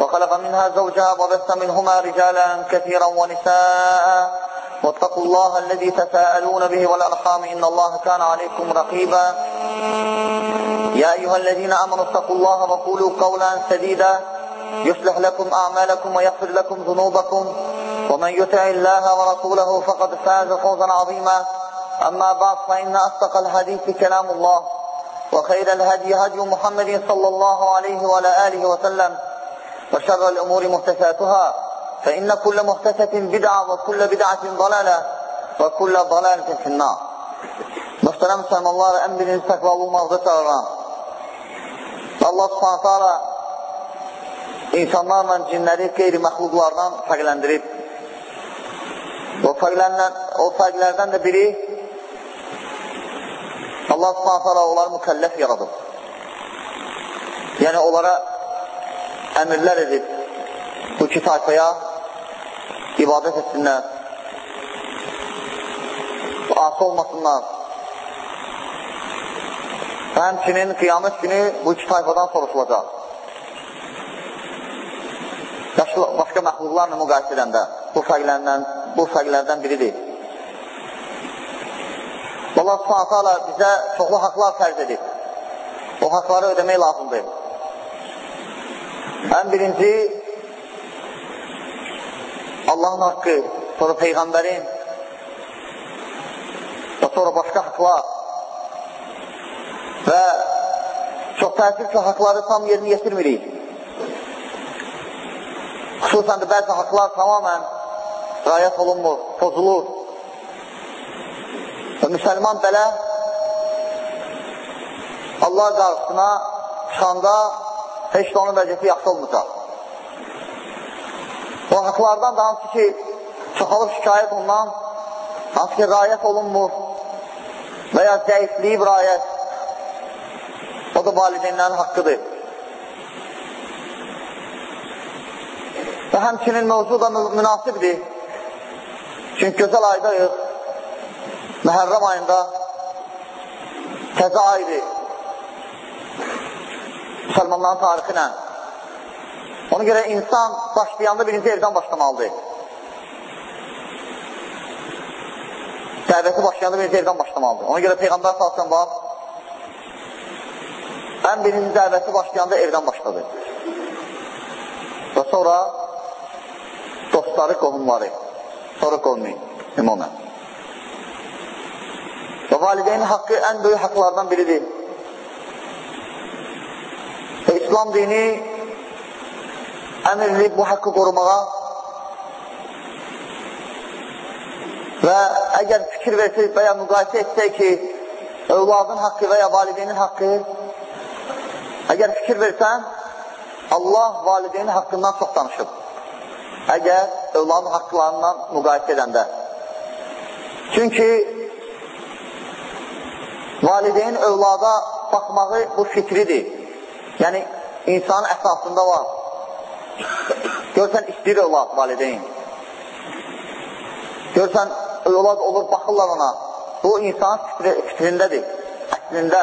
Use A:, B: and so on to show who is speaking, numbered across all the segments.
A: وخلق منها زوجها وبث منهما رجالا كثيرا ونساء. واتقوا الله الذي تساءلون به والأرحام إن الله كان عليكم رقيبا. يا أيها الذين آمنوا اتقوا الله وقولوا قولا سديدا. يصلح لكم أعمالكم ويغفر لكم ذنوبكم. ومن يطع الله ورسوله فقد فاز فوزا عظيما. أما بعد فإن أصدق الحديث كلام الله. وخير الهدي هدي محمد صلى الله عليه وعلى آله وسلم. وشر الأمور محدثاتها فإن كل محدثة بدعة وكل بدعة ضلالة وكل ضلالة في النار Mühtərəm müsəlmanlar, ən birinci təqvalı olmaqda çağıran Allah subhanətə ala insanlarla cinləri qeyri məxluqlardan fərqləndirib. O, o fərqlərdən də biri Allah subhanətə ala onları mükəlləf yaradıb. Yəni, onlara əmirlər edib bu iki tayfaya ibadət etsinlər, ası olmasınlar. Və həmçinin qiyamət günü bu iki tayfadan soruşulacaq. Başqa məxluqlarla müqayisə edəndə bu fərqlərdən, bu fərqlərdən biridir. Allah subhanətə bizə çoxlu haqlar fərz edib. O haqları ödəmək lazımdır. Ən birinci Allahın haqqı, sonra Peyğəmbərin və sonra başqa haqlar və çox ki, haqları tam yerini yetirmirik. Xüsusən də bəzi haqlar tamamən rayət olunmur, pozulur. Və müsəlman belə Allah qarşısına çıxanda heç də onun vəziyyəti yaxşı olmayacaq. O haqlardan da hansı ki, çoxalıb şikayət olunan, hansı ki, rayət olunmur və ya zəifliyib rayət, o da valideynlərin haqqıdır. Və həmçinin mövzu da münasibdir. Çünki gözəl aydayıq, məhərrəm ayında təzə aydır müsəlmanların tarixi ilə. Ona görə insan başlayanda birinci evdən başlamalıdır. Dəvəti başlayanda birinci evdən başlamalıdır. Ona görə Peyğəmbər salsın var, ən birinci dəvəti başlayanda evdən başladı. Və sonra dostları, qohumları, sonra qovmi, ümumən. Və valideynin haqqı ən böyük haqlardan biridir. İslam dini əmr edib bu haqqı qorumağa və əgər fikir versək və ya müqayisə etsək ki, övladın haqqı və ya valideynin haqqı əgər fikir versən, Allah valideynin haqqından çox danışıb. Əgər övladın haqqlarından müqayisə edəndə. Çünki valideyn övlada baxmağı bu fitridir. Yəni, insanın əsasında var. Görsən, istəyir övlad, valideyn. Görsən, övlad olur, baxırlar ona. Bu, insanın fitri, fitrindədir, əslində.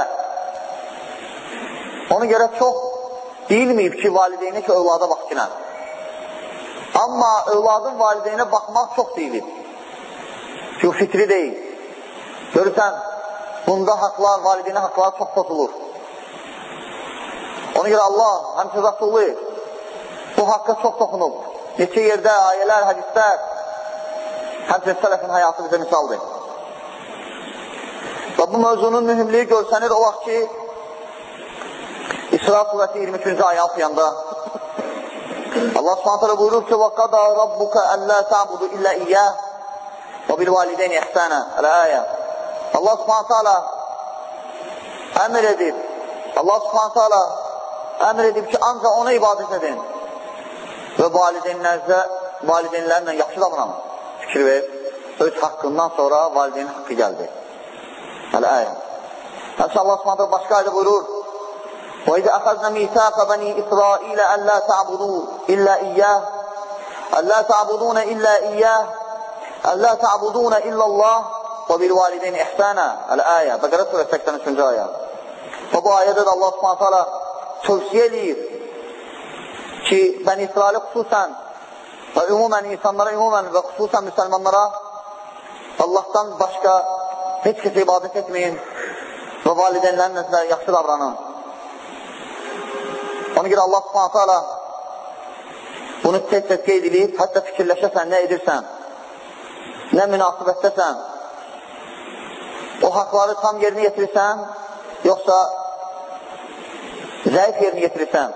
A: Ona görə çox deyilməyib ki, valideyni ki, övlada baxkinə. Amma övladın valideynə baxmaq çox deyilib. Ki, fitri deyil. Görürsən, bunda haqlar, valideynə haqlar çox pozulur. Ona görə Allah, həmçə Rasulü bu haqqa çox toxunub. Neçə yerdə, ayələr, hədislər, həmçə sələfin həyatı bizə misaldır. Və bu mövzunun mühümliyi görsənir o vaxt ki, İsra surəti 23-cü ayə oxuyanda Allah Subhanahu buyurur ki: "Və qada rabbuka alla ta'budu illa iyyah və bil valideyni ihsana." Al-ayə. Allah Subhanahu əmr edib. Allah Subhanahu əmr edib ki, ancaq ona ibadət edin və və valideynlərinizə, valideynlərlə yaxşı davranın. Fikir ver, öz haqqından sonra valideynin haqqı gəldi. Hələ əyə. Həmsə Allah s.ə. başqa ayda buyurur, وَإِذَا أَخَذْنَا مِيثَاقَ بَنِي إِسْرَائِيلَ أَلَّا تَعْبُدُوا إِلَّا إِيَّاهُ أَلَّا تَعْبُدُونَ إِلَّا إِيَّاهُ أَلَّا تَعْبُدُونَ إِلَّا اللَّهُ وَبِالْوَالِدَيْنِ إِحْسَانًا Əl-Əyə, Bəqərə surə 83-cü ayə. Və bu ayədə də Allah s.ə. tövsiyə edir ki, Bəni İsraili xüsusən və ümumən insanlara, ümumən və xüsusən müsəlmanlara Allahdan başqa heç kəsə ibadət etməyin və valideynlərin nəzərə yaxşı davranın. Ona görə Allah subhanətə ala bunu tez-tez qeyd edib, hətta fikirləşəsən, nə edirsən, nə münasibətdəsən, o haqları tam yerinə yetirirsən, yoxsa zəif yerinə yetirirsən.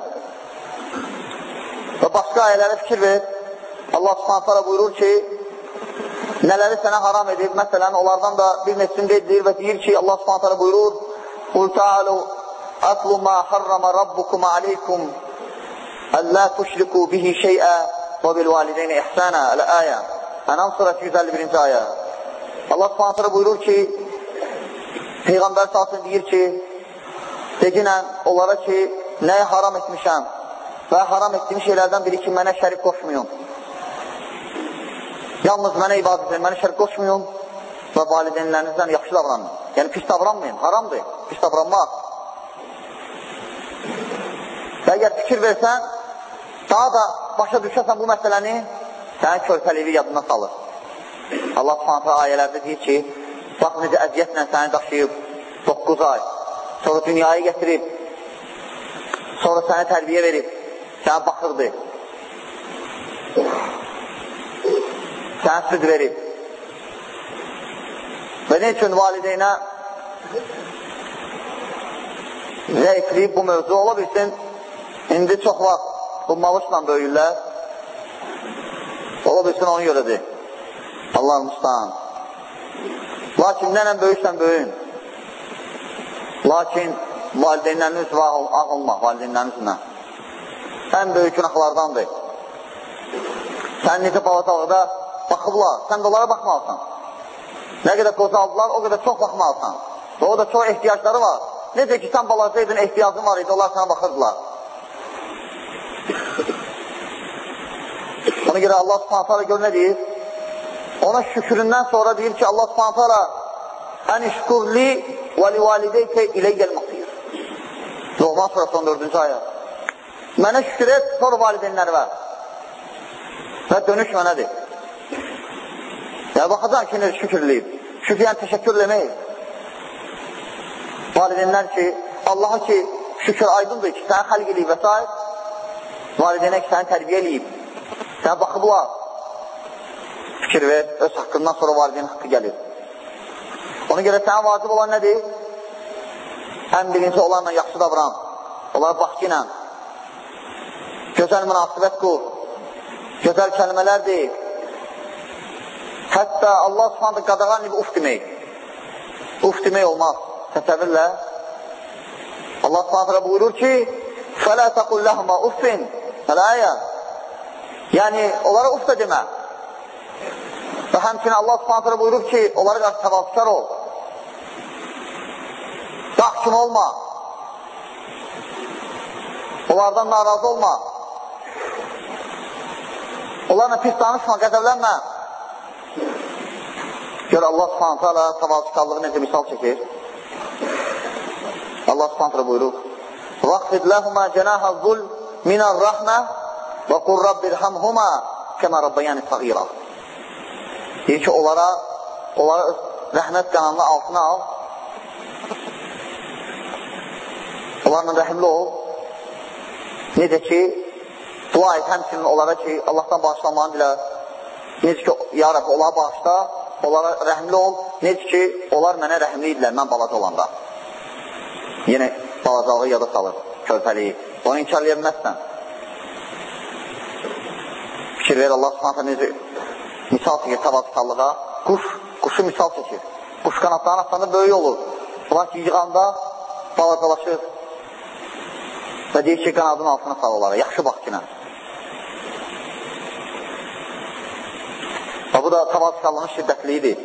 A: Və başqa ayələrə fikir ver, Allah subhanətə buyurur ki, nələri sənə haram edib, məsələn, onlardan da bir neçəsini qeyd edir və deyir ki, Allah subhanətə buyurur, Qul ta'alu atlu ma harrama rabbukum aleykum əllə tuşriku bihi şeyə və bil valideyni ihsana. Əl-əyə Ənam surəsi 151-ci ayə Allah subhanətə buyurur ki, Peyğəmbər salsın deyir ki, deginən onlara ki, nəyə haram etmişəm və haram etdiyim şeylərdən biri ki, mənə şərik qoşmayın. Yalnız mənə ibadət edin, mənə şərq qoşmayın və valideynlərinizdən yaxşı davranın. Yəni, pis davranmayın, haramdır, pis davranmaq. Və əgər fikir versən, daha da başa düşəsən bu məsələni, sənin körpəliyi yadına salır. Allah subhanətə ayələrdə deyir ki, bax necə əziyyətlə səni daşıyıb 9 ay, sonra dünyaya gətirib, sonra səni tərbiyə verib, sənə baxırdı sənə süd verib. Və nə üçün valideynə zəifliyib bu mövzu ola bilsin, indi çox vaxt bu malışla böyürlər, ola bilsin onu görədir. Allah müstəhan. Lakin nənə böyürsən böyün. Lakin valideynlərin üzvə ağ olmaq, valideynlərin üzvünə. Ən böyük günahlardandır. Sən necə balatalıqda baxıblar, sən də onlara baxmalısan. Nə qədər qocaldılar, o qədər çox baxmalısan. Və o da çox ehtiyacları var. Necə ki, sən balacaydın, ehtiyacın var idi, onlar sənə baxırdılar. Ona görə Allah subhanətə gör nə deyir? Ona şükründən sonra deyir ki, Allah subhanətə ən işqurli və li valideykə iləyyəl masir. Loğman surası 14-cü ayə. Mənə şükür et, sonra valideynləri ver. Və dönüş mənədir. Ya baxacaq ki, necə şükürləyib. Şükür yəni təşəkkür. Valideynlər ki, Allaha ki, şükür aydındır ki, səni xəlq eləyib və s. Valideynə ki, səni tərbiyə eləyib. Sənə. Fikir ver, öz haqqından sonra valideyn haqqı gəlir. Ona görə sənə vacib olan nədir? Ən birinci olanla yaxşı davran. Onlara baxqı ilə. Gözəl münasibət qur. Gözəl kəlmələr deyil. Hətta Allah subhanətə qadağan edib uf demək. Uf demək olmaz. Təsəvvürlə. Allah subhanətə buyurur ki, فَلَا تَقُلْ لَهُمَا اُفٍ Əl-əyə. Yəni, onlara uf da demə. Və həmçinin Allah subhanətə buyurur ki, onlara qarşı təvazükar ol. Dağ olma. Onlardan narazı olma. Onlarla pis danışma, qəzəblənmə. Gör Allah subhanətə alə təvazükarlığı necə misal çəkir. Allah subhanətə buyurur. Vaqfid ləhumə cənəhə zul minər rəhmə və qur rabbirhəmhumə kəmə rabbayəni sağira. Deyir ki, onlara, onlara rəhmət qanalını altına al. Onlarla rəhimli ol. Necə ki, dua et həmçinin onlara ki, Allahdan bağışlanmanı dilə. Necə ki, ya Rabbi, onlara bağışla, onlara rəhmli ol, necə ki, onlar mənə rəhmli idilər, mən balaca olanda. Yenə balacalığı yada salır, körpəliyi. Onu inkarlaya bilməzsən. Fikir ver, Allah subhanətə necə misal çəkir tavazıqallığa. Quş, quşu misal çəkir. Quş qanatlarını atanda böyük olur. Lakin yığanda balacalaşır. Və deyir ki, qanadın altına sal onlara, yaxşı bax ki, Və bu da tavazkarlığın şiddətliyidir.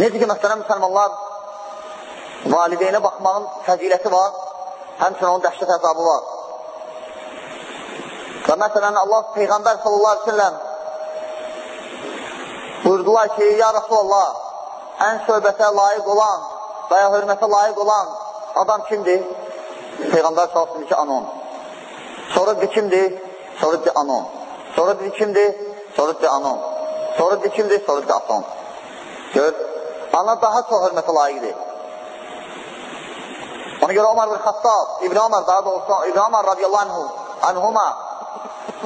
A: Necə ki, məsələn, müsəlmanlar valideynə baxmağın fəziləti var, həmçinin onun dəhşət əzabı var. Və məsələn, Allah Peyğəmbər sallallahu aleyhi ve sellem buyurdular ki, ya Rasulallah, ən söhbətə layiq olan və ya hörmətə layiq olan adam kimdir? Peyğəmbər sallallahu aleyhi ki, anon. Sonra dedi kimdir? Sonra dedi anon. Sonra dedi kimdir? Sonra dedi anon. Sonra dedi kimdir? Sonra dedi aton. Gör, ana daha çox hörmətə layiqdir. Ona görə Omar bin Xattab, İbn Omar daha doğrusu İbn Omar radiyallahu anhu, anhuma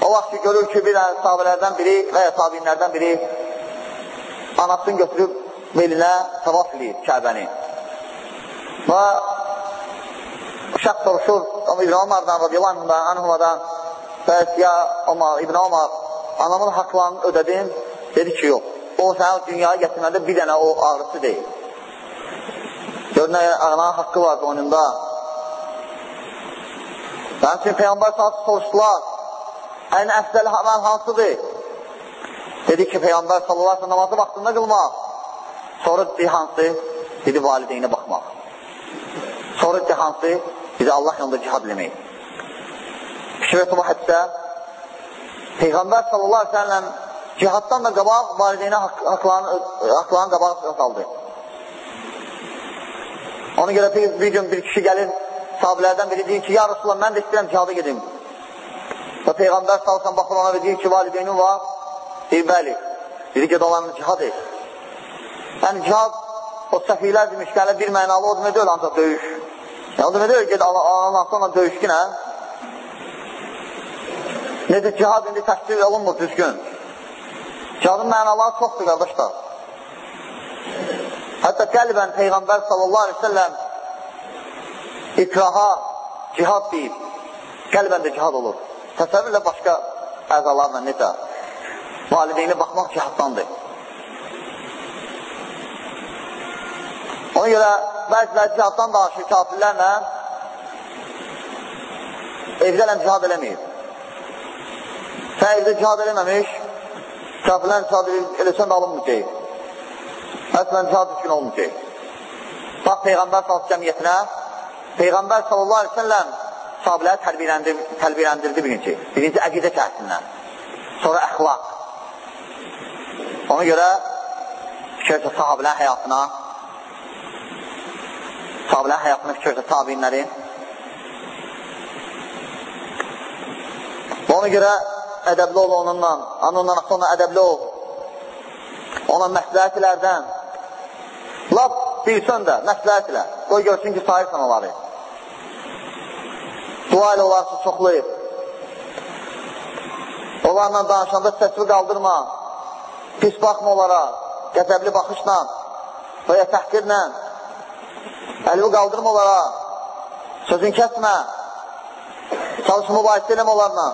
A: o vaxt ki, görür ki, bir sahabələrdən biri və ya tabinlərdən biri anasını götürüb belinə tavaf edir Kəbəni. Və uşaq soruşur, İbn Omardan, radiyallahu anhumadan, bəs ya Omar, İbn Omar, anamın haqlarını ödədim, dedi ki, yox. O, sənə dünyaya gətirmədə bir dənə o ağrısı deyil. Gör, nə ananın haqqı vardı onunda. Mənim üçün Peyyambar saatı soruşdular, ən əfsəli əməl hansıdır? Dedi ki, Peyyambar sallallahu namazı vaxtında qılmaq. Sonra dedi hansı? Dedi valideynə baxmaq. Sonra dedi hansı? Dedi Allah yanında cihad eləmək. Şübhət bu hədsə Peyğəmbər sallallahu aleyhi ve cihaddan da qabaq valideynə haqlarını, haqlarını qabaq saldı. Ona görə bir, bir gün bir kişi gəlir, sahabilərdən biri deyir ki, ya Rasulullah, mən də istəyirəm cihada gedim. Və Peyğəmbər salsan baxır ona və deyir ki, valideynin var. Deyir, bəli. Deyir ki, dolanın cihad et. Yəni, cihad o səfihlər demişkənlə bir mənalı o demək deyil, ancaq döyüş. Demək deyil, ged Allahın sonra döyüş ki, nə? Necə cihad indi təşkil olunmur düzgün. Cihadın mənaları çoxdur, qardaşlar. Hətta qəlbən Peyğəmbər sallallahu aleyhi ve selləm ikraha cihad deyib. Qəlbən də cihad olur. Təsəvvürlə başqa əzalarla necə? Valideyni baxmaq cihaddandır. Ona görə bəzilər cihaddan danışır kafirlərlə evdələn cihad eləməyib. Sən evdə cihad eləməmiş, kafirlərin cihad eləsən də alınmayacaq. Əslən cihad üçün olmayacaq. Bax, Peyğəmbər sallallahu cəmiyyətinə Peyğəmbər sallallahu aleyhi ve selləm sahabiləri tərbiyələndir, tərbiyələndirdi birinci. Birinci əqidə cəhətindən. Sonra əxlaq. Ona görə fikirsə sahabilərin həyatına sahabilərin həyatına fikirsə tabinlərin ona görə ədəbli ol onunla, onunla sonra ədəbli ol. Ona məsləhət ilərdən lap bilsən də məsləhət ilə. Qoy görsün ki, sayırsan onları. Dua ilə olarsa çoxlayıb. Onlarla danışanda səsini qaldırma. Pis baxma onlara. Qəzəbli baxışla və ya təhqirlə. Əlvi qaldırma onlara. Sözün kəsmə. Çalışma mübahisə eləmə onlarla.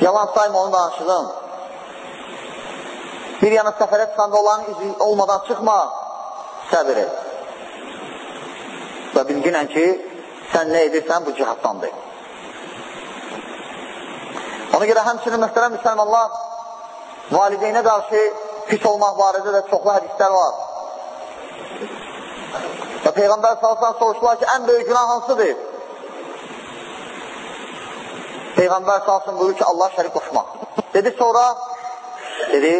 A: Yalan sayma onu danışığın. Bir yana səfərə çıxanda olan izi olmadan çıxma. Səbir et. Və bilginən ki, sən nə edirsən, bu cihaddandır. Ona görə həmçinin mühtərəm müsəlmanlar valideynə qarşı pis olmaq barədə də çoxlu hədislər var. Və Peyğəmbər salsan soruşdular ki, ən böyük günah hansıdır? Peyğəmbər salsın buyurur ki, Allah şərik qoşmaq. Dedi sonra, dedi,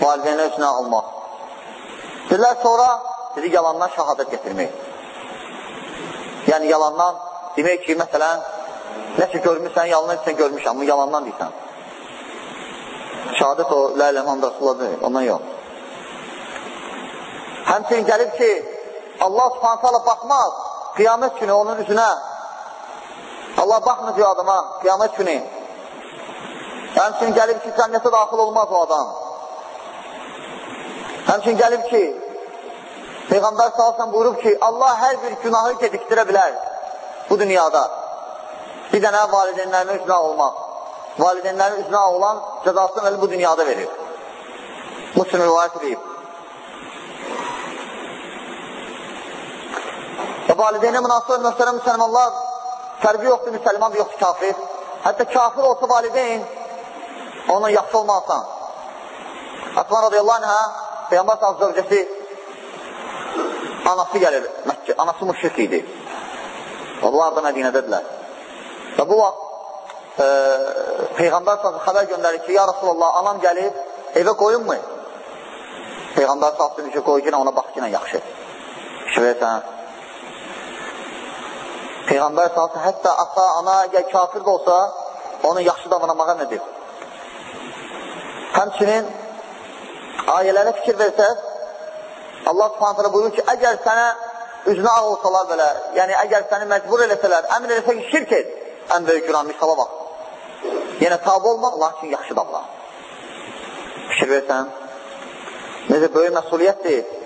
A: valideynə üçün almaq. Dedilər sonra, dedi, yalandan şəhadət getirmək. Yəni, yalandan demək ki, məsələn, nəsə görmüşsən, yalan etsən görmüşəm, bu yalandan deyirsən. Şəhadət o, lə ilə hamd Rasuladır, ondan yox. Həmçin gəlib ki, Allah subhanətələ baxmaz, qiyamət günü onun üzünə. Allah baxmır adama, qiyamət günü. Həmçin gəlib ki, cənnətə daxil olmaz o adam. Həmçin gəlib ki, Peyğəmbər salsan buyurub ki, Allah hər bir günahı gedikdirə bilər bu dünyada. Bir dənə valideynlərin üzrə olmaq. Valideynlərin üzrə olan cəzasını bu dünyada verir. Müslüm rivayət edib. Və valideynə münasibət müstərəm müsəlmanlar fərqi yoxdur, müsəlman yoxdur kafir. Hətta kafir olsa valideyn onunla yaxşı olmalısan. Asman radiyallahu anhə, Peyyambar sahib zövcəsi anası gəlir Məkkə, anası müşrik idi. Onlar da Mədinədədirlər. Və bu vaxt e, Peyğəmbər sahib xəbər göndərir ki, ya Rasulallah, anam gəlib, evə qoyunmu? Peyğəmbər sahib ki, qoy ki, ona bax ki, yaxşı. Versən. Peyğəmbər sahib hətta ata, ana, əgər kafir də olsa, onu yaxşı davranmağa nədir? Həmçinin ayələrə fikir versəz, Allah subhanətələ buyurur ki, əgər sənə üzünə ağ olsalar belə, yəni əgər səni məcbur eləsələr, əmin eləsə ki, şirk et, ən böyük günah misala bax. Yəni, tabi olmaq, lakin yaxşı davran. Fikir versən, necə böyük məsuliyyətdir.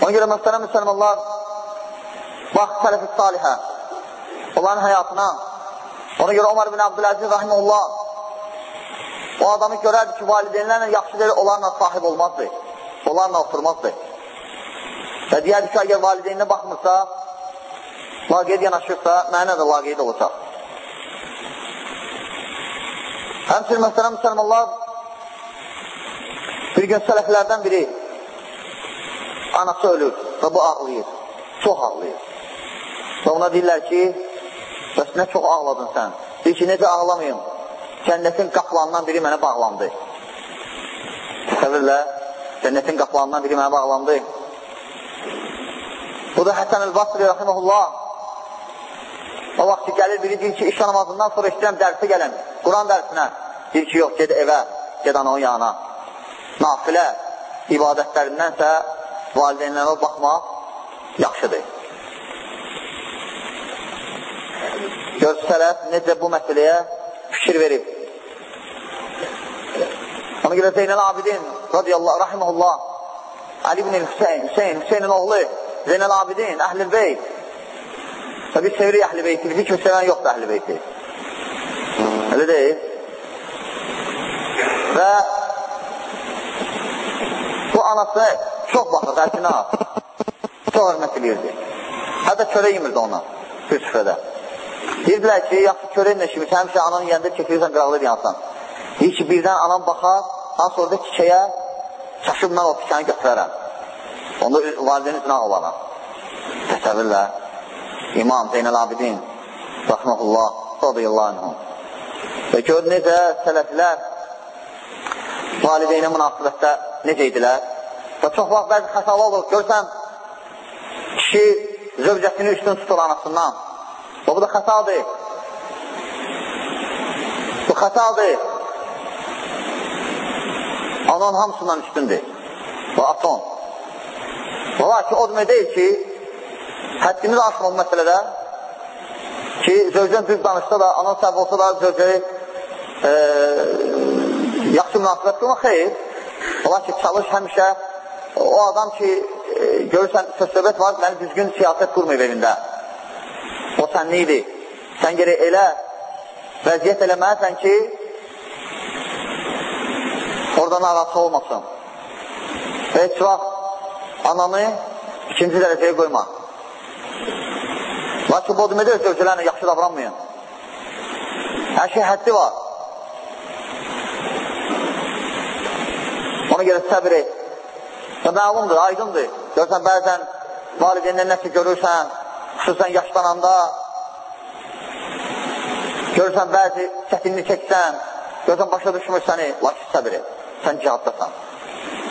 A: Ona görə məsələn, müsəlmanlar, bax, sələf-i salihə, onların həyatına, ona görə Omar bin Abdüləziz rahimullah, O adamı görərdi ki, valideynlərlə yaxşı deyil, onlarla sahib olmazdı. Onlarla oturmazdı. Və deyərdi ki, əgər valideyninə baxmırsa, laqeyd yanaşırsa, mənə də laqeyd olacaq. Həmçin, məsələn, müsəlmanlar bir gün sələflərdən biri anası ölür və bu ağlayır, çox ağlayır. Və ona deyirlər ki, bəs nə çox ağladın sən? Deyir ki, necə ağlamayım? cənnətin qapılarından biri mənə bağlandı. Təsəvvürlə, cənnətin qapılarından biri mənə bağlandı. Bu da Həsən el-Basri, rəximəhullah. O vaxt ki, gəlir biri deyir ki, işə namazından sonra işləyəm dərsə gələm, Quran dərsinə. Deyir ki, yox, ged evə, ged ananın yanına. Nafilə ibadətlərindənsə valideynlərə baxmaq yaxşıdır. Gör, sələf necə bu məsələyə fikir verib. Ona görə Zeynəl Abidin radiyallahu, rahiməhullah Ali ibn Hüseyin, Hüseyin, Hüseynin oğlu Zeynəl Abidin, Əhl-i Beyt və biz sevirik Əhl-i Beyti, bir kim sevən yoxdur Əhl-i Beyti. Öyle deyil. Və bu anası çox baxır, ətinə çox hörmət edirdi. Hətta çörək yemirdi ona, bir süfrədə. Deyirdilər ki, yaxşı çörək nəşimiz, həmişə ananın yəndə keçirirsən, qıraqlı yansan. Deyir ki, birdən anam baxar, daha sonra da tikəyə çaşıb mən o tikəni götürərəm. Onda valideyn üzrə olaram. Təsəvvürlə, İmam Zeynəl Abidin, Rəhməhullah, radiyallahu anhum. Və gör necə sələflər valideynə münasibətdə necə idilər. Və çox vaxt bəzi xəsalı olur, görsən, kişi zövcəsini üstün tutur anasından. Və bu da xəsadır. Bu xəsadır. Anan hamısından üstündür. Və aton. Və lakin o demək deyil ki, həddimiz aşma bu məsələdə ki, zövcən düz danışsa da, anan səhv olsa da zövcəyi e, yaxşı münasibət qılma, xeyr. Ola ki, çalış həmişə o adam ki, e, görürsən, söz-söhbət var, məni düzgün siyasət qurmayıb evində. O sənlidir. Sən geri elə vəziyyət eləməlisən ki, orada narahat olmasın. Və heç vaxt ananı ikinci dərəcəyə qoyma. Lakin bu demək zövcələrlə yaxşı davranmayın. Hər şey həddi var. Ona görə səbir et. Və məlumdur, aydındır. Görsən, bəzən valideyndən nəsə görürsən, xüsusən yaşlananda, görürsən, bəzi çətinlik çəksən, görürsən, başa düşmür səni, lakin səbir et sən cihaddasan.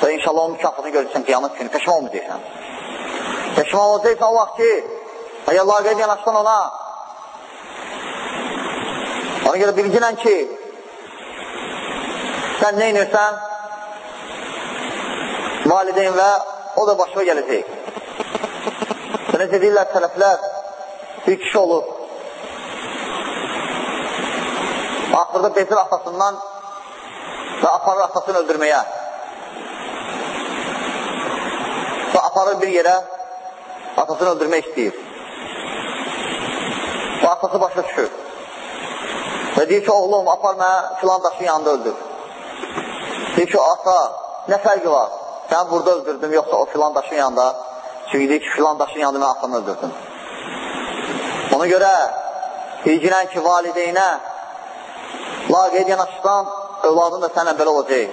A: Və inşallah onun mükafatını görürsən qiyamət günü, peşman olmayacaqsan. Peşman olacaqsan o vaxt ki, əgər laqeyd yanaşsan ona, ona görə bilginən ki, sən nə inirsən, valideyn və o da başına gələcək. Necə deyirlər tələflər, bir kişi olur, axırda bezir atasından və aparır atasını öldürməyə. Və aparır bir yerə, atasını öldürmək istəyir. Və atası başa düşür. Və deyir ki, oğlum, apar mənə filan daşın yanında öldür. Deyir ki, ata, nə fərqi var? Sən burada öldürdüm, yoxsa o filan daşın yanında. Deyir ki, filan daşın yanında mən atamı öldürdüm. Ona görə bilginən ki, valideynə laqeyd yanaşsan, övladın da sənə belə olacaq.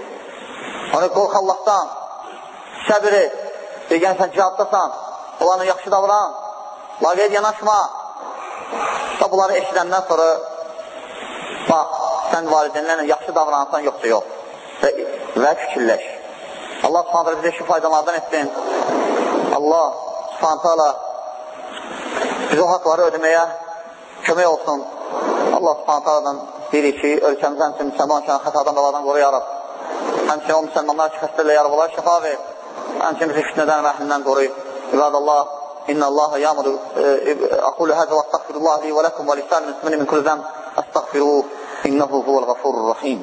A: Onu qorx Allahdan, səbir et, deyən sən cihaddasan, olanı yaxşı davran, laqeyd yanaşma. Və bunları eşidəndən sonra, bax, sən valideynlərlə yaxşı davransan, yoxsa yox. Və, və fikirləş. Allah subhanətlə bizə şu faydalardan etsin. Allah subhanətələ biz o haqları ödəməyə kömək olsun. Allah subhanətələdən deyirik ki, ölkəmizdən üçün müsəlman üçün xətadan qaladan qoru yarab. Həmçin o müsəlmanlar ki, xəstələ yarab olar, şəfa ver. Həmçin bizi fitnədən rəhmindən qoruyub. İbadallah, inna Allah yamuru, e, e, aqulu həzə və astəqfirullahi və ləkum və lisan müsmini min kullu zəm, astəqfiruhu, innəhu huvəl-ğafurur-rəhim.